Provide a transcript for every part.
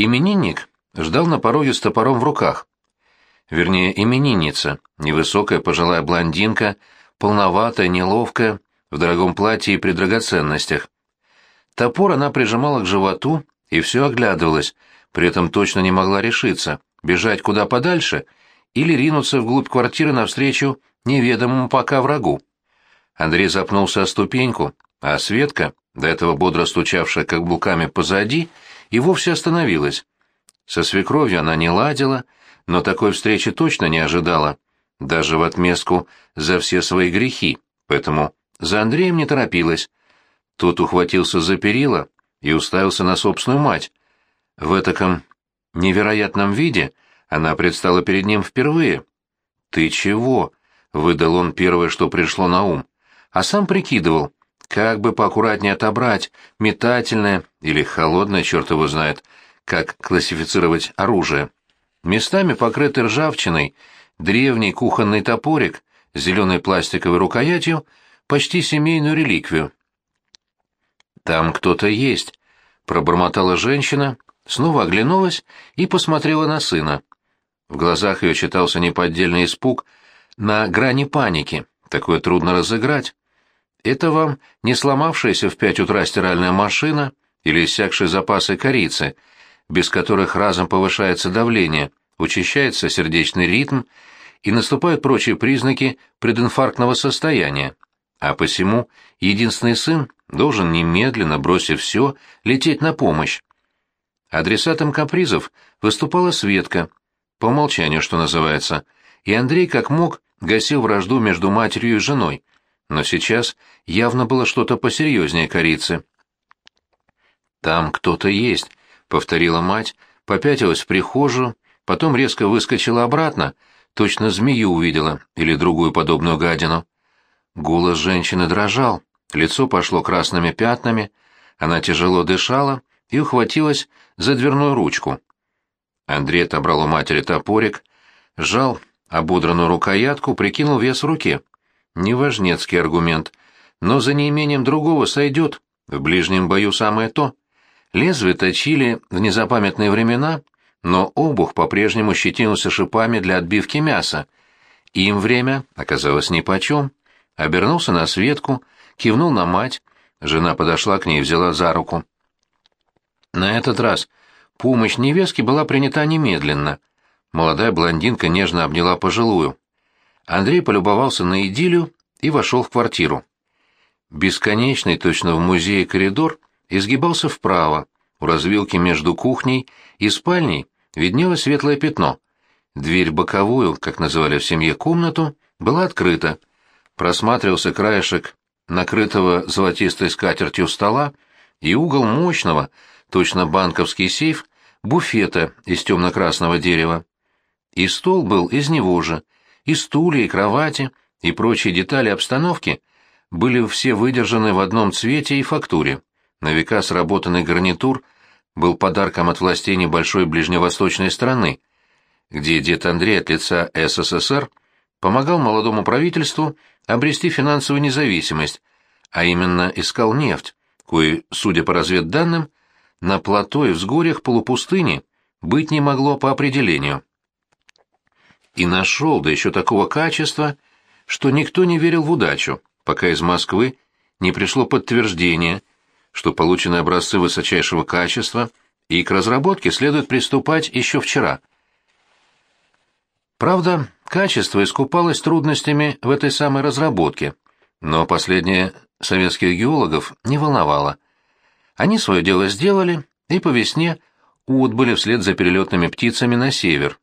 Именинник ждал на пороге с топором в руках. Вернее, именинница, невысокая пожилая блондинка, полноватая, неловкая, в дорогом платье и при драгоценностях. Топор она прижимала к животу и все оглядывалась, при этом точно не могла решиться, бежать куда подальше или ринуться вглубь квартиры навстречу неведомому пока врагу. Андрей запнулся о ступеньку, а Светка, до этого бодро стучавшая каблуками позади, и вовсе остановилась. Со свекровью она не ладила, но такой встречи точно не ожидала, даже в отместку за все свои грехи, поэтому за Андреем не торопилась. Тот ухватился за перила и уставился на собственную мать. В этаком невероятном виде она предстала перед ним впервые. «Ты чего?» — выдал он первое, что пришло на ум, а сам прикидывал, как бы поаккуратнее отобрать метательное или холодное, черт его знает, как классифицировать оружие. Местами покрытый ржавчиной, древний кухонный топорик с зеленой пластиковой рукоятью, почти семейную реликвию. «Там кто-то есть», — пробормотала женщина, снова оглянулась и посмотрела на сына. В глазах ее читался неподдельный испуг на грани паники. Такое трудно разыграть. Это вам не сломавшаяся в пять утра стиральная машина или иссякшие запасы корицы, без которых разом повышается давление, учащается сердечный ритм и наступают прочие признаки прединфарктного состояния. А посему единственный сын должен немедленно, бросив все, лететь на помощь. Адресатом капризов выступала Светка, по умолчанию, что называется, и Андрей как мог гасил вражду между матерью и женой, но сейчас явно было что-то посерьезнее корицы. «Там кто-то есть», — повторила мать, попятилась в прихожую, потом резко выскочила обратно, точно змею увидела или другую подобную гадину. Голос женщины дрожал, лицо пошло красными пятнами, она тяжело дышала и ухватилась за дверную ручку. Андрей отобрал у матери топорик, сжал ободранную рукоятку, прикинул вес в руке. Неважнецкий аргумент, но за неимением другого сойдет, в ближнем бою самое то. Лезвие точили в незапамятные времена, но обух по-прежнему щетинился шипами для отбивки мяса. Им время оказалось нипочем. Обернулся на Светку, кивнул на мать, жена подошла к ней и взяла за руку. На этот раз помощь невестки была принята немедленно. Молодая блондинка нежно обняла пожилую. Андрей полюбовался на идиллию и вошел в квартиру. Бесконечный, точно в музее коридор, изгибался вправо. У развилки между кухней и спальней виднелось светлое пятно. Дверь боковую, как называли в семье комнату, была открыта. Просматривался краешек накрытого золотистой скатертью стола и угол мощного, точно банковский сейф, буфета из темно-красного дерева. И стол был из него же, и стулья, и кровати, и прочие детали обстановки были все выдержаны в одном цвете и фактуре. На века сработанный гарнитур был подарком от властей небольшой ближневосточной страны, где дед Андрей от лица СССР помогал молодому правительству обрести финансовую независимость, а именно искал нефть, кое, судя по разведданным, на плато и взгорьях полупустыни быть не могло по определению. И нашел, да еще такого качества, что никто не верил в удачу, пока из Москвы не пришло подтверждение, что полученные образцы высочайшего качества и к разработке следует приступать еще вчера. Правда, качество искупалось трудностями в этой самой разработке, но последнее советских геологов не волновало. Они свое дело сделали и по весне отбыли вслед за перелетными птицами на север.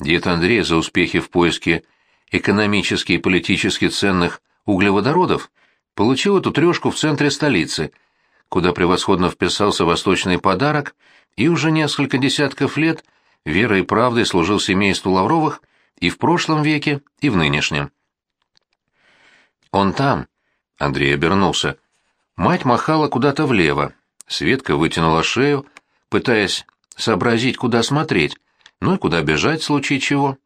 Дед Андрей за успехи в поиске экономически и политически ценных углеводородов получил эту трешку в центре столицы, куда превосходно вписался восточный подарок и уже несколько десятков лет верой и правдой служил семейству Лавровых и в прошлом веке, и в нынешнем. «Он там», — Андрей обернулся. Мать махала куда-то влево. Светка вытянула шею, пытаясь сообразить, куда смотреть, ну и куда бежать в случае чего.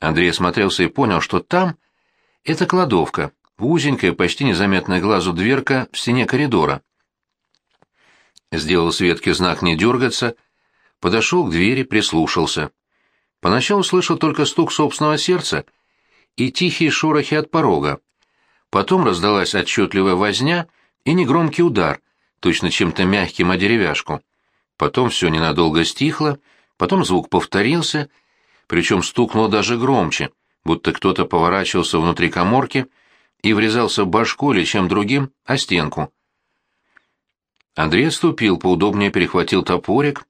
Андрей осмотрелся и понял, что там — это кладовка, узенькая, почти незаметная глазу дверка в стене коридора. Сделал Светке знак не дергаться, подошел к двери, прислушался. Поначалу слышал только стук собственного сердца и тихие шорохи от порога. Потом раздалась отчетливая возня и негромкий удар, точно чем-то мягким о деревяшку. Потом все ненадолго стихло, потом звук повторился, причем стукнул даже громче, будто кто-то поворачивался внутри коморки и врезался башку или чем другим о стенку. Андрей отступил, поудобнее перехватил топорик.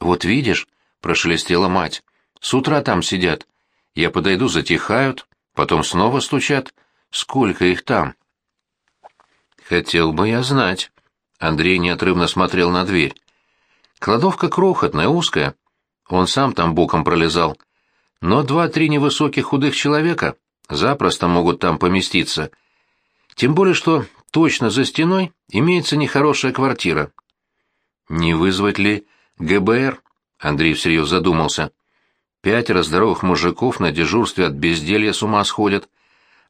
«Вот видишь», — прошелестела мать, — «с утра там сидят. Я подойду, затихают, потом снова стучат. Сколько их там?» «Хотел бы я знать». Андрей неотрывно смотрел на дверь. Кладовка крохотная, узкая. Он сам там боком пролезал. Но два-три невысоких худых человека запросто могут там поместиться. Тем более, что точно за стеной имеется нехорошая квартира. Не вызвать ли ГБР? Андрей всерьез задумался. Пятеро здоровых мужиков на дежурстве от безделья с ума сходят.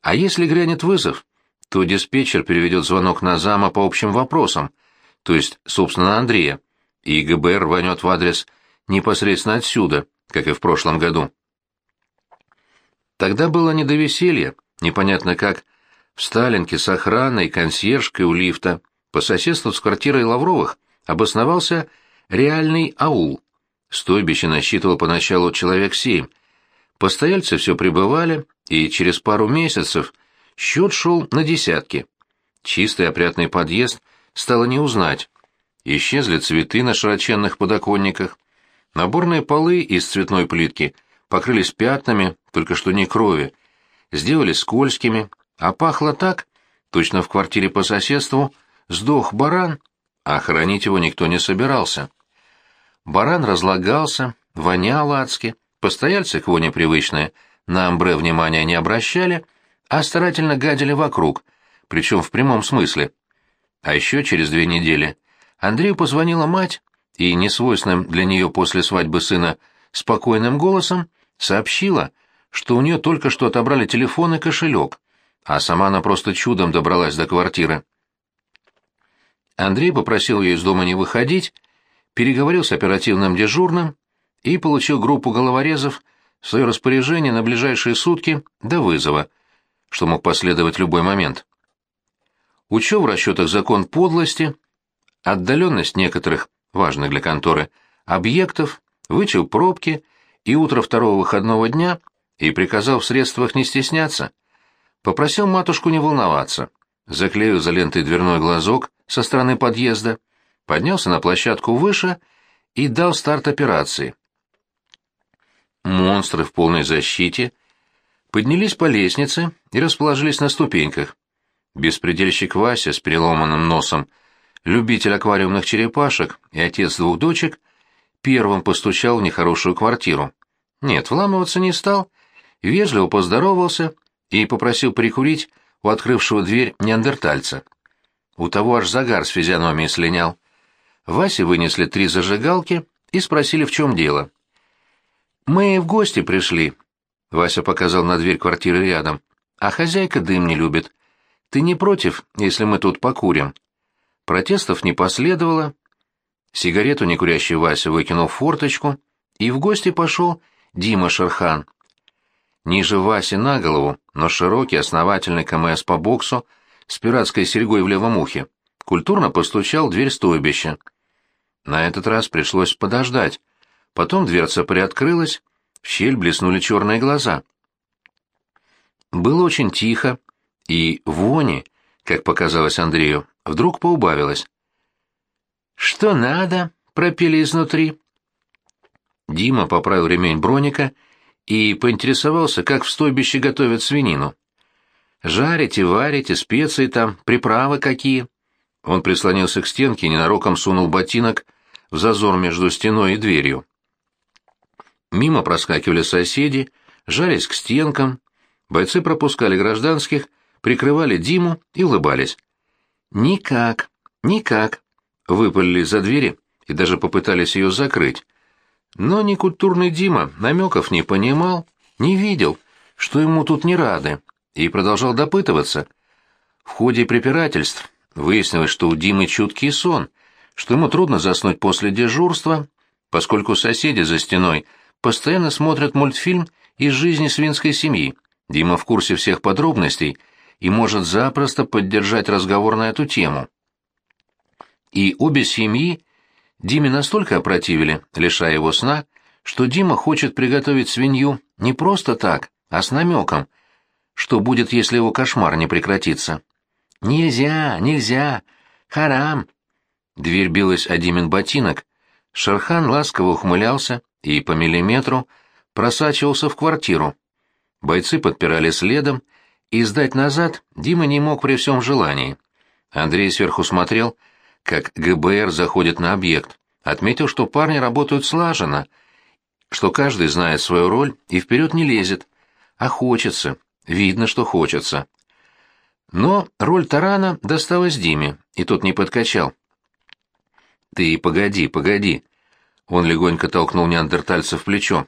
А если грянет вызов, то диспетчер переведет звонок на зама по общим вопросам, то есть, собственно, на Андрея, и ГБР рванет в адрес непосредственно отсюда, как и в прошлом году. Тогда было не до веселья, непонятно как, в Сталинке с охраной, консьержкой у лифта, по соседству с квартирой Лавровых, обосновался реальный аул. Стойбище насчитывало поначалу человек семь. Постояльцы все прибывали, и через пару месяцев счет шел на десятки. Чистый опрятный подъезд стало не узнать. Исчезли цветы на широченных подоконниках. Наборные полы из цветной плитки покрылись пятнами, только что не крови, сделались скользкими, а пахло так, точно в квартире по соседству сдох баран, а хоронить его никто не собирался. Баран разлагался, вонял адски, постояльцы к воне привычные, на амбре внимания не обращали, а старательно гадили вокруг, причем в прямом смысле. А еще через две недели Андрею позвонила мать и, несвойственным для нее после свадьбы сына, спокойным голосом сообщила, что у нее только что отобрали телефон и кошелек, а сама она просто чудом добралась до квартиры. Андрей попросил ее из дома не выходить, переговорил с оперативным дежурным и получил группу головорезов в свое распоряжение на ближайшие сутки до вызова, что мог последовать любой момент. Учел в расчетах закон подлости, отдаленность некоторых, важных для конторы, объектов, вычел пробки и утро второго выходного дня и приказал в средствах не стесняться. Попросил матушку не волноваться. Заклеил лентой дверной глазок со стороны подъезда, поднялся на площадку выше и дал старт операции. Монстры в полной защите поднялись по лестнице и расположились на ступеньках. Беспредельщик Вася с переломанным носом, любитель аквариумных черепашек и отец двух дочек, первым постучал в нехорошую квартиру. Нет, вламываться не стал, вежливо поздоровался и попросил прикурить у открывшего дверь неандертальца. У того аж загар с физиономии слинял. Васе вынесли три зажигалки и спросили, в чем дело. «Мы в гости пришли», — Вася показал на дверь квартиры рядом. «А хозяйка дым не любит. Ты не против, если мы тут покурим?» Протестов не последовало. Сигарету некурящий Вася выкинул в форточку, и в гости пошел Дима Шерхан. Ниже Васи на голову, но широкий, основательный КМС по боксу, с пиратской серьгой в левом ухе, культурно постучал в дверь стойбища. На этот раз пришлось подождать. Потом дверца приоткрылась, в щель блеснули черные глаза. Было очень тихо, и вони, как показалось Андрею, вдруг поубавилось. «Что надо?» — пропели изнутри. Дима поправил ремень броника и поинтересовался, как в стойбище готовят свинину. «Жарите, варите, специи там, приправы какие?» Он прислонился к стенке и ненароком сунул ботинок в зазор между стеной и дверью. Мимо проскакивали соседи, жались к стенкам. Бойцы пропускали гражданских, прикрывали Диму и улыбались. «Никак, никак», — выпалили за двери и даже попытались ее закрыть. Но некультурный Дима намеков не понимал, не видел, что ему тут не рады, и продолжал допытываться. В ходе препирательств выяснилось, что у Димы чуткий сон, что ему трудно заснуть после дежурства, поскольку соседи за стеной постоянно смотрят мультфильм из жизни свинской семьи. Дима в курсе всех подробностей и может запросто поддержать разговор на эту тему. И обе семьи Диме настолько опротивили, лишая его сна, что Дима хочет приготовить свинью не просто так, а с намеком, что будет, если его кошмар не прекратится. «Нельзя, нельзя! Харам!» Дверь билась о Димин ботинок. Шерхан ласково ухмылялся и по миллиметру просачивался в квартиру. Бойцы подпирали следом, и сдать назад Дима не мог при всем желании. Андрей сверху смотрел, как ГБР заходит на объект, отметил, что парни работают слаженно, что каждый знает свою роль и вперед не лезет, а хочется, видно, что хочется. Но роль тарана досталась Диме, и тот не подкачал. «Ты погоди, погоди!» Он легонько толкнул неандертальца в плечо.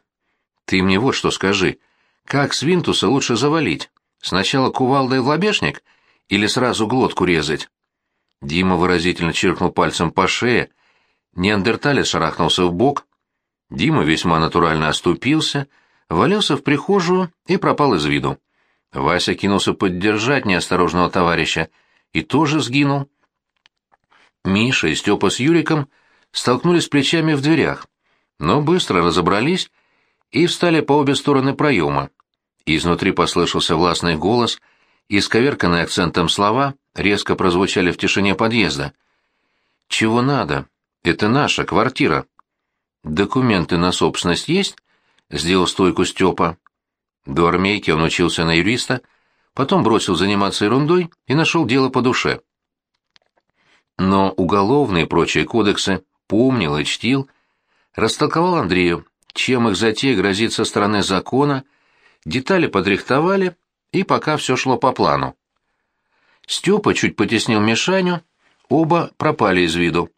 «Ты мне вот что скажи. Как свинтуса лучше завалить? Сначала кувалдой в лобешник или сразу глотку резать?» Дима выразительно чиркнул пальцем по шее. Неандерталец шарахнулся в бок. Дима весьма натурально оступился, валился в прихожую и пропал из виду. Вася кинулся поддержать неосторожного товарища и тоже сгинул. Миша и Степа с Юриком столкнулись плечами в дверях, но быстро разобрались и встали по обе стороны проема. Изнутри послышался властный голос, и сковерканные акцентом слова резко прозвучали в тишине подъезда. «Чего надо? Это наша квартира». «Документы на собственность есть?» — сделал стойку Степа. До армейки он учился на юриста, потом бросил заниматься ерундой и нашел дело по душе. Но уголовные и прочие кодексы помнил и чтил, растолковал Андрею, чем их затея грозит со стороны закона, детали подрихтовали, и пока все шло по плану. Степа чуть потеснил Мишаню, оба пропали из виду.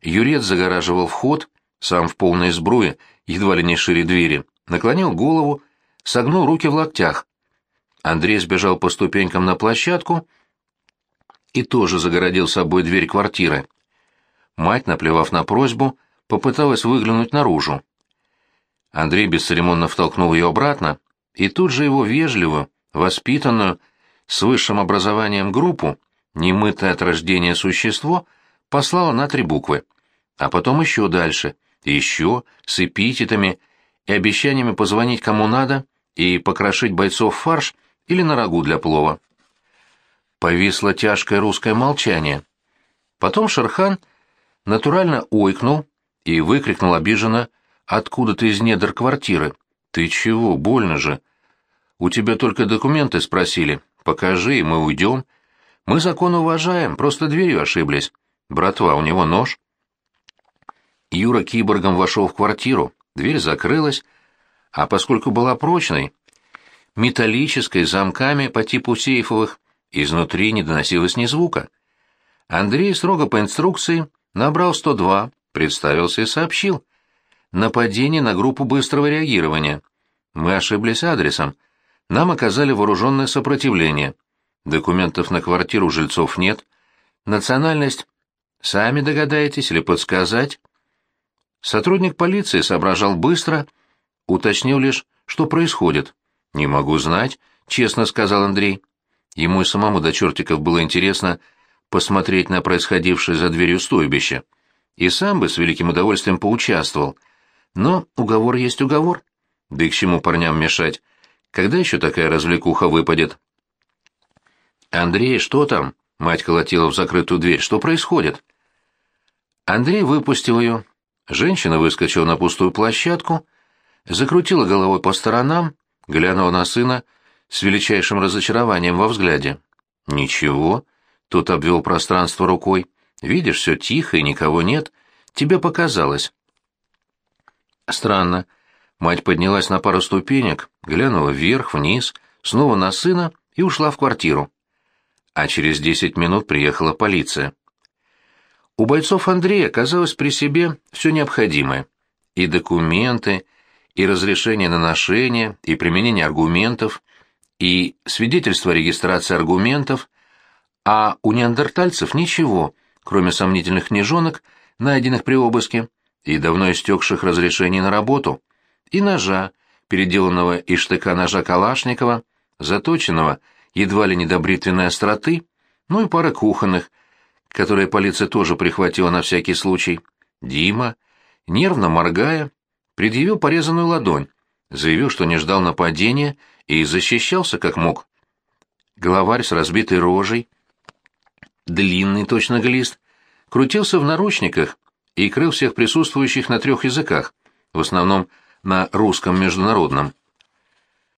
Юрец загораживал вход, сам в полной сбруе, едва ли не шире двери, наклонил голову, согнул руки в локтях. Андрей сбежал по ступенькам на площадку и тоже загородил собой дверь квартиры. Мать, наплевав на просьбу, попыталась выглянуть наружу. Андрей бесцеремонно втолкнул ее обратно, и тут же его вежливую, воспитанную, с высшим образованием группу, немытое от рождения существо, послала на три буквы. А потом еще дальше, еще, с эпитетами и обещаниями позвонить кому надо и покрошить бойцов фарш или на рагу для плова. Повисло тяжкое русское молчание. Потом Шерхан натурально ойкнул и выкрикнул обиженно откуда-то из недр квартиры. «Ты чего, больно же? У тебя только документы спросили. Покажи, и мы уйдем. Мы закон уважаем, просто дверью ошиблись. Братва, у него нож». Юра киборгом вошел в квартиру, дверь закрылась, а поскольку была прочной, металлической, замками по типу сейфовых, изнутри не доносилось ни звука. Андрей строго по инструкции набрал 102, представился и сообщил. Нападение на группу быстрого реагирования. Мы ошиблись адресом. Нам оказали вооруженное сопротивление. Документов на квартиру жильцов нет. Национальность... Сами догадаетесь или подсказать? Сотрудник полиции соображал быстро, уточнил лишь, что происходит. «Не могу знать», — честно сказал Андрей. Ему и самому до чертиков было интересно посмотреть на происходившее за дверью стойбище. И сам бы с великим удовольствием поучаствовал. Но уговор есть уговор. Да и к чему парням мешать? Когда еще такая развлекуха выпадет? «Андрей, что там?» — мать колотила в закрытую дверь. «Что происходит?» Андрей выпустил ее, Женщина выскочила на пустую площадку, закрутила головой по сторонам, глянула на сына с величайшим разочарованием во взгляде. «Ничего», — тот обвел пространство рукой, — «видишь, все тихо и никого нет. Тебе показалось». Странно. Мать поднялась на пару ступенек, глянула вверх, вниз, снова на сына и ушла в квартиру. А через десять минут приехала полиция. У бойцов Андрея оказалось при себе все необходимое. И документы, и разрешение на ношение, и применение аргументов, и свидетельство о регистрации аргументов, а у неандертальцев ничего, кроме сомнительных книжонок, найденных при обыске, и давно истекших разрешений на работу, и ножа, переделанного из штыка ножа Калашникова, заточенного едва ли не до бритвенной остроты, ну и пара кухонных, которые полиция тоже прихватила на всякий случай. Дима, нервно моргая, предъявил порезанную ладонь, заявил, что не ждал нападения и защищался как мог. Главарь с разбитой рожей, длинный точно глист, крутился в наручниках и крыл всех присутствующих на трех языках, в основном на русском международном.